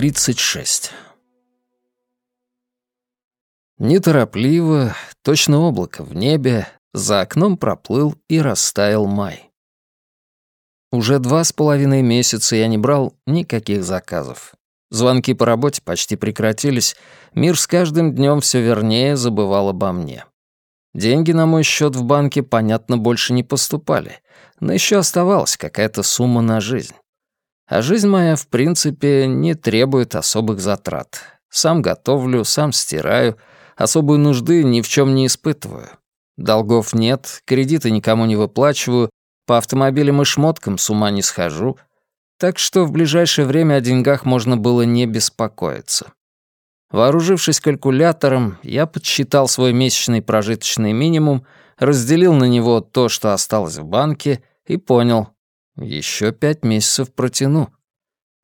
36. Неторопливо, точно облако в небе, за окном проплыл и растаял май. Уже два с половиной месяца я не брал никаких заказов. Звонки по работе почти прекратились, мир с каждым днем все вернее забывал обо мне. Деньги на мой счет в банке, понятно, больше не поступали, но еще оставалась какая-то сумма на жизнь. А жизнь моя, в принципе, не требует особых затрат. Сам готовлю, сам стираю, особой нужды ни в чем не испытываю. Долгов нет, кредиты никому не выплачиваю, по автомобилям и шмоткам с ума не схожу, так что в ближайшее время о деньгах можно было не беспокоиться. Вооружившись калькулятором, я подсчитал свой месячный прожиточный минимум, разделил на него то, что осталось в банке, и понял, еще пять месяцев протяну.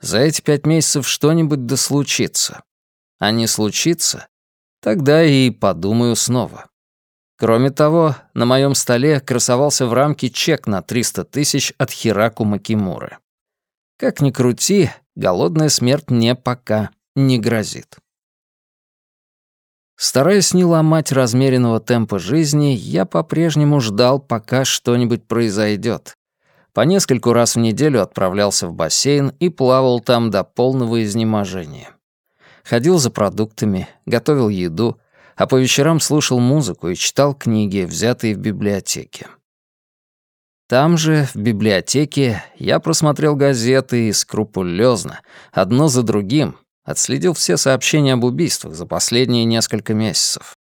За эти пять месяцев что-нибудь да случится. А не случится, тогда и подумаю снова. Кроме того, на моем столе красовался в рамке чек на 300 тысяч от Хираку Макимуры. Как ни крути, голодная смерть мне пока не грозит. Стараясь не ломать размеренного темпа жизни, я по-прежнему ждал, пока что-нибудь произойдет, по нескольку раз в неделю отправлялся в бассейн и плавал там до полного изнеможения. Ходил за продуктами, готовил еду, а по вечерам слушал музыку и читал книги, взятые в библиотеке. Там же, в библиотеке, я просмотрел газеты и скрупулезно, одно за другим, отследил все сообщения об убийствах за последние несколько месяцев.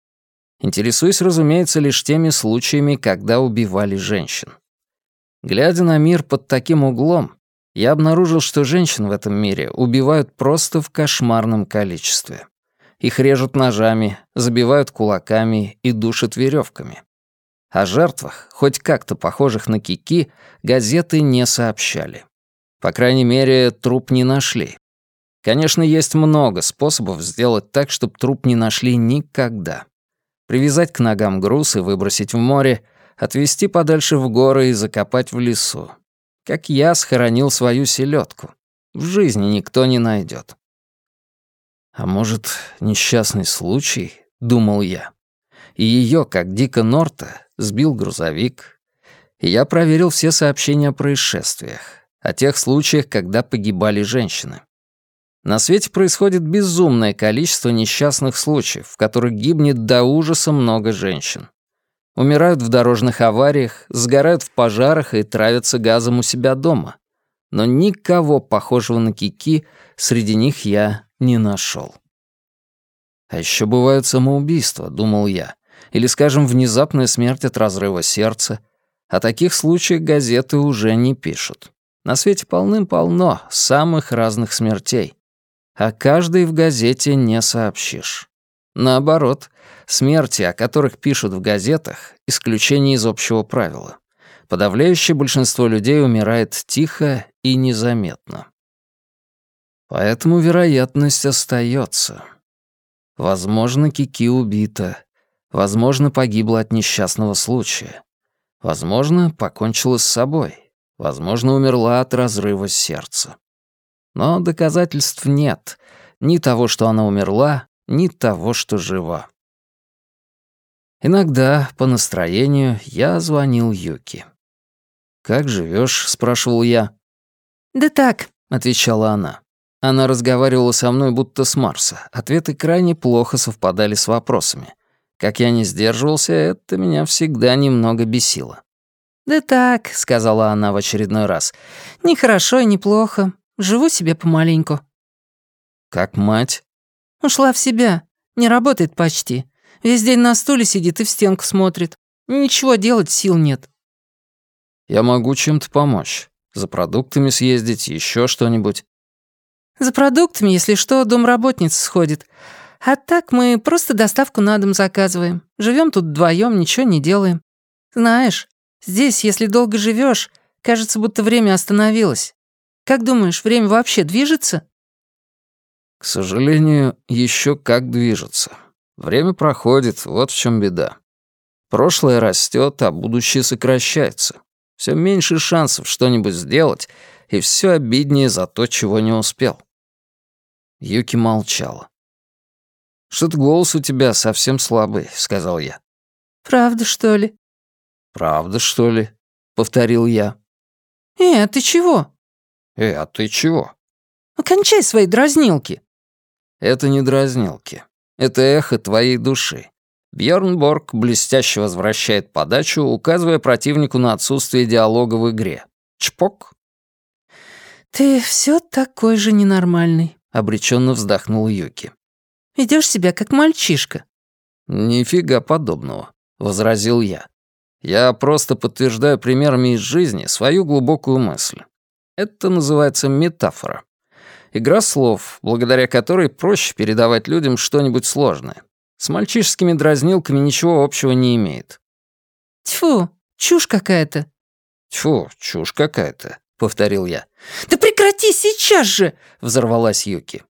Интересуюсь, разумеется, лишь теми случаями, когда убивали женщин. Глядя на мир под таким углом, я обнаружил, что женщин в этом мире убивают просто в кошмарном количестве. Их режут ножами, забивают кулаками и душат веревками. О жертвах, хоть как-то похожих на кики, газеты не сообщали. По крайней мере, труп не нашли. Конечно, есть много способов сделать так, чтобы труп не нашли никогда. Привязать к ногам груз и выбросить в море, отвезти подальше в горы и закопать в лесу. Как я схоронил свою селедку. В жизни никто не найдет. А может, несчастный случай, думал я. И ее, как Дика Норта, сбил грузовик. И я проверил все сообщения о происшествиях, о тех случаях, когда погибали женщины. На свете происходит безумное количество несчастных случаев, в которых гибнет до ужаса много женщин. Умирают в дорожных авариях, сгорают в пожарах и травятся газом у себя дома. Но никого похожего на Кики среди них я не нашел. А еще бывают самоубийства, думал я, или, скажем, внезапная смерть от разрыва сердца. О таких случаях газеты уже не пишут. На свете полным-полно самых разных смертей. А каждой в газете не сообщишь. Наоборот, смерти, о которых пишут в газетах, исключение из общего правила. Подавляющее большинство людей умирает тихо и незаметно. Поэтому вероятность остается. Возможно, Кики убита. Возможно, погибла от несчастного случая. Возможно, покончила с собой. Возможно, умерла от разрыва сердца. Но доказательств нет. Ни того, что она умерла, ни того, что жива. Иногда, по настроению, я звонил Юки. «Как живешь? спрашивал я. «Да так», — отвечала она. Она разговаривала со мной будто с Марса. Ответы крайне плохо совпадали с вопросами. Как я не сдерживался, это меня всегда немного бесило. «Да так», — сказала она в очередной раз. «Не хорошо и не плохо. Живу себе помаленьку». «Как мать?» Ушла в себя. Не работает почти. Весь день на стуле сидит и в стенку смотрит. Ничего делать сил нет. Я могу чем-то помочь. За продуктами съездить, еще что-нибудь. За продуктами, если что, домработница сходит. А так мы просто доставку на дом заказываем. Живем тут вдвоем, ничего не делаем. Знаешь, здесь, если долго живешь, кажется, будто время остановилось. Как думаешь, время вообще движется? К сожалению, еще как движется. Время проходит, вот в чем беда. Прошлое растет, а будущее сокращается. Все меньше шансов что-нибудь сделать, и все обиднее за то, чего не успел. Юки молчала. «Что-то голос у тебя совсем слабый», — сказал я. «Правда, что ли?» «Правда, что ли?» — повторил я. «Э, а ты чего?» «Э, а ты чего?» «Окончай свои дразнилки». «Это не дразнилки. Это эхо твоей души. Бьорн Борг блестяще возвращает подачу, указывая противнику на отсутствие диалога в игре. Чпок. «Ты все такой же ненормальный», — обреченно вздохнул Юки. Ведешь себя как мальчишка». «Нифига подобного», — возразил я. «Я просто подтверждаю примерами из жизни свою глубокую мысль. Это называется метафора. Игра слов, благодаря которой проще передавать людям что-нибудь сложное. С мальчишескими дразнилками ничего общего не имеет». «Тьфу, чушь какая-то». «Тьфу, чушь какая-то», — повторил я. «Да прекрати сейчас же!» — взорвалась Юки.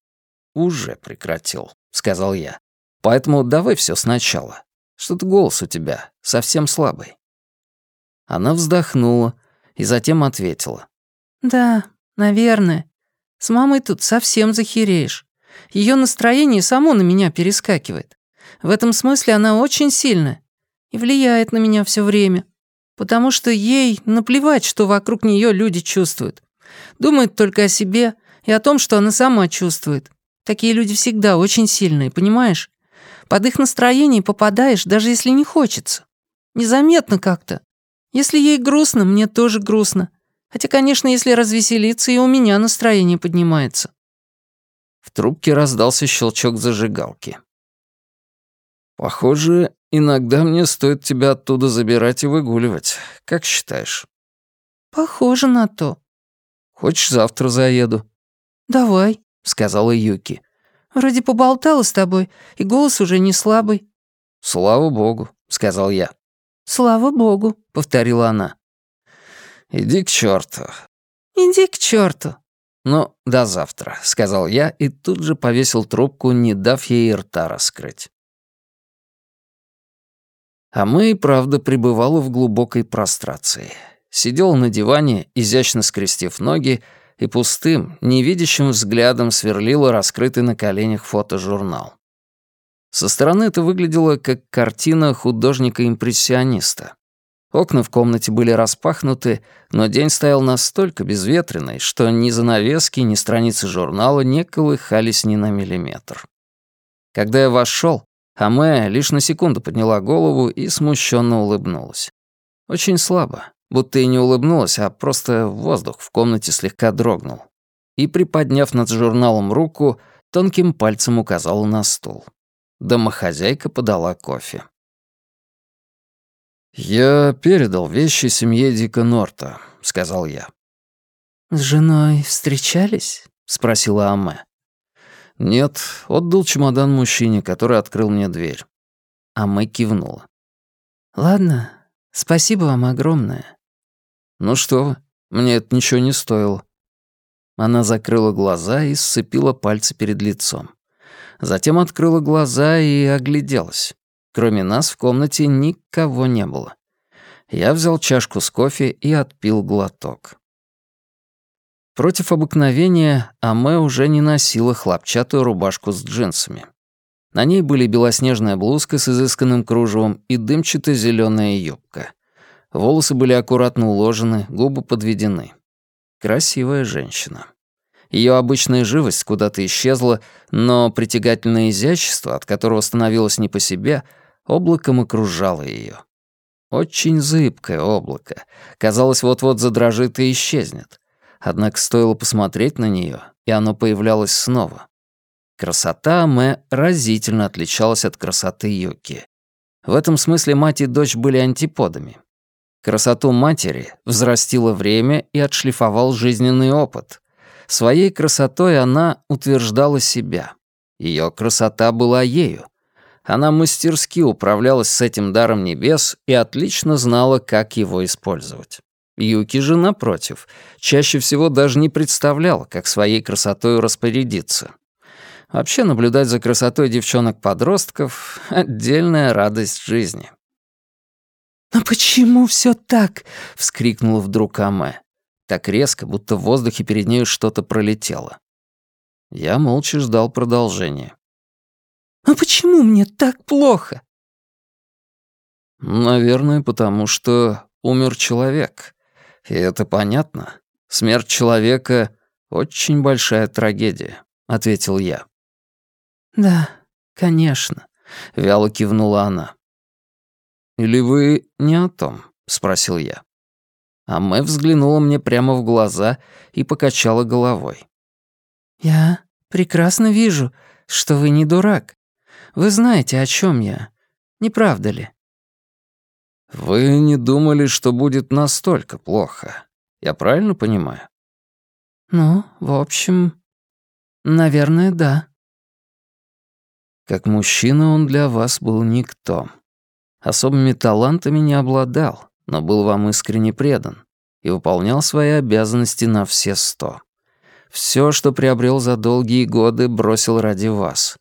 «Уже прекратил», — сказал я. «Поэтому давай все сначала. Что-то голос у тебя совсем слабый». Она вздохнула и затем ответила. «Да, наверное. С мамой тут совсем захереешь. Ее настроение само на меня перескакивает. В этом смысле она очень сильная и влияет на меня все время, потому что ей наплевать, что вокруг нее люди чувствуют. Думает только о себе и о том, что она сама чувствует. Такие люди всегда очень сильные, понимаешь? Под их настроение попадаешь, даже если не хочется. Незаметно как-то. Если ей грустно, мне тоже грустно. Хотя, конечно, если развеселиться, и у меня настроение поднимается. В трубке раздался щелчок зажигалки. «Похоже, иногда мне стоит тебя оттуда забирать и выгуливать. Как считаешь?» «Похоже на то». «Хочешь, завтра заеду?» «Давай». — сказала Юки. «Вроде поболтала с тобой, и голос уже не слабый». «Слава богу», — сказал я. «Слава богу», — повторила она. «Иди к черту». «Иди к черту». «Ну, до завтра», — сказал я и тут же повесил трубку, не дав ей рта раскрыть. А мы и правда пребывала в глубокой прострации. Сидел на диване, изящно скрестив ноги, и пустым, невидящим взглядом сверлила раскрытый на коленях фотожурнал. Со стороны это выглядело как картина художника-импрессиониста. Окна в комнате были распахнуты, но день стоял настолько безветренный, что ни занавески, ни страницы журнала не колыхались ни на миллиметр. Когда я вошел, Аме лишь на секунду подняла голову и смущенно улыбнулась. Очень слабо, будто и не улыбнулась, а просто воздух в комнате слегка дрогнул. И, приподняв над журналом руку, тонким пальцем указала на стул. Домохозяйка подала кофе. «Я передал вещи семье Дика Норта», — сказал я. «С женой встречались?» — спросила Аме. «Нет, отдал чемодан мужчине, который открыл мне дверь». Аме кивнула. «Ладно, спасибо вам огромное. «Ну что вы, мне это ничего не стоило». Она закрыла глаза и сцепила пальцы перед лицом. Затем открыла глаза и огляделась. Кроме нас в комнате никого не было. Я взял чашку с кофе и отпил глоток. Против обыкновения Аме уже не носила хлопчатую рубашку с джинсами. На ней были белоснежная блузка с изысканным кружевом и дымчато зеленая юбка. Волосы были аккуратно уложены, губы подведены. Красивая женщина. Ее обычная живость куда-то исчезла, но притягательное изящество, от которого становилось не по себе, облаком окружало ее. Очень зыбкое облако. Казалось, вот-вот задрожит и исчезнет. Однако стоило посмотреть на нее, и оно появлялось снова. Красота Мэ разительно отличалась от красоты Юки. В этом смысле мать и дочь были антиподами. Красоту матери взрастило время и отшлифовал жизненный опыт. Своей красотой она утверждала себя. Ее красота была ею. Она мастерски управлялась с этим даром небес и отлично знала, как его использовать. Юки же, напротив, чаще всего даже не представляла, как своей красотой распорядиться. Вообще наблюдать за красотой девчонок-подростков — отдельная радость жизни. «Но почему все так?» — вскрикнула вдруг Аме. Так резко, будто в воздухе перед нею что-то пролетело. Я молча ждал продолжения. «А почему мне так плохо?» «Наверное, потому что умер человек. И это понятно. Смерть человека — очень большая трагедия», — ответил я. «Да, конечно», — вяло кивнула она. «Или вы не о том?» — спросил я. А Мэ взглянула мне прямо в глаза и покачала головой. «Я прекрасно вижу, что вы не дурак. Вы знаете, о чем я. Не правда ли?» «Вы не думали, что будет настолько плохо. Я правильно понимаю?» «Ну, в общем, наверное, да». Как мужчина он для вас был никто. Особыми талантами не обладал, но был вам искренне предан и выполнял свои обязанности на все сто. Все, что приобрел за долгие годы, бросил ради вас.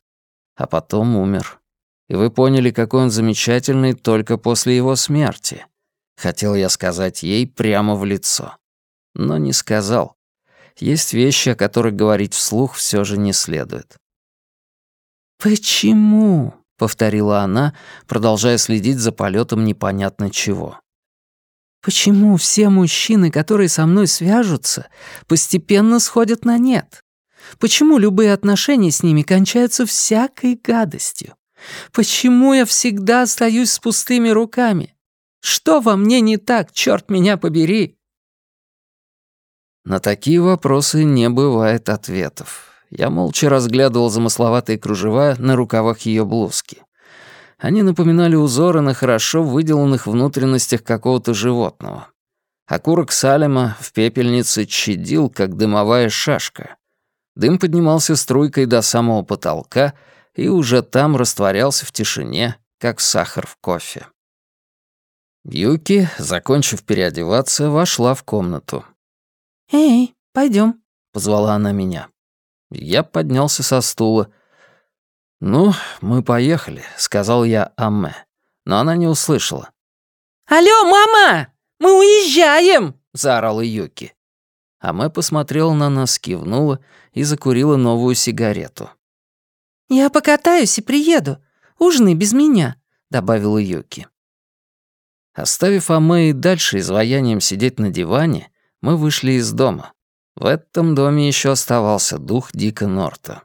А потом умер. И вы поняли, какой он замечательный только после его смерти. Хотел я сказать ей прямо в лицо. Но не сказал. Есть вещи, о которых говорить вслух все же не следует. «Почему?» — повторила она, продолжая следить за полетом непонятно чего. «Почему все мужчины, которые со мной свяжутся, постепенно сходят на нет? Почему любые отношения с ними кончаются всякой гадостью? Почему я всегда остаюсь с пустыми руками? Что во мне не так, черт меня побери?» На такие вопросы не бывает ответов. Я молча разглядывал замысловатые кружева на рукавах ее блузки. Они напоминали узоры на хорошо выделанных внутренностях какого-то животного. Окурок Салема в пепельнице чадил, как дымовая шашка. Дым поднимался струйкой до самого потолка и уже там растворялся в тишине, как сахар в кофе. Юки, закончив переодеваться, вошла в комнату. «Эй, пойдем, позвала она меня. Я поднялся со стула. «Ну, мы поехали», — сказал я Амме. Но она не услышала. «Алло, мама! Мы уезжаем!» — заорала Юки. Аме посмотрела на нас, кивнула и закурила новую сигарету. «Я покатаюсь и приеду. Ужинай без меня», — добавила Юки. Оставив Аме и дальше изваянием сидеть на диване, мы вышли из дома. В этом доме еще оставался дух Дика Норта.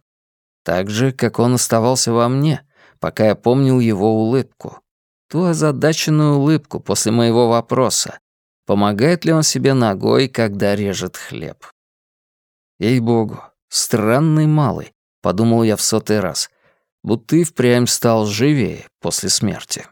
Так же, как он оставался во мне, пока я помнил его улыбку. Ту озадаченную улыбку после моего вопроса. Помогает ли он себе ногой, когда режет хлеб? Ей-богу, странный малый, подумал я в сотый раз, будто и впрямь стал живее после смерти.